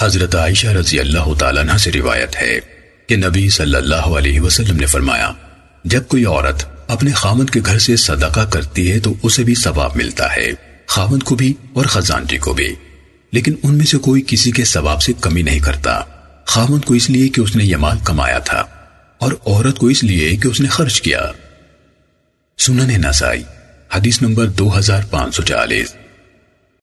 حضرت عائشہ رضی اللہ تعالیٰ عنہ سے روایت ہے کہ نبی صلی اللہ علیہ وسلم نے فرمایا، جب کوئی عورت اپنے خامد کے گھر سے صدقہ کرتی ہے تو اسے بھی ثواب ملتا ہے، خامد کو بھی اور خزانجی کو بھی۔ لیکن ان میں سے کوئی کسی کے ثواب سے کمی نہیں کرتا۔ خامد کو اس لیے کہ اس نے یہ مال کمایا تھا اور عورت کو اس لیے کہ اس نے خرچ کیا۔ سنن نسائی، حدیث نمبر دو ہزار پانچ سو چالیس۔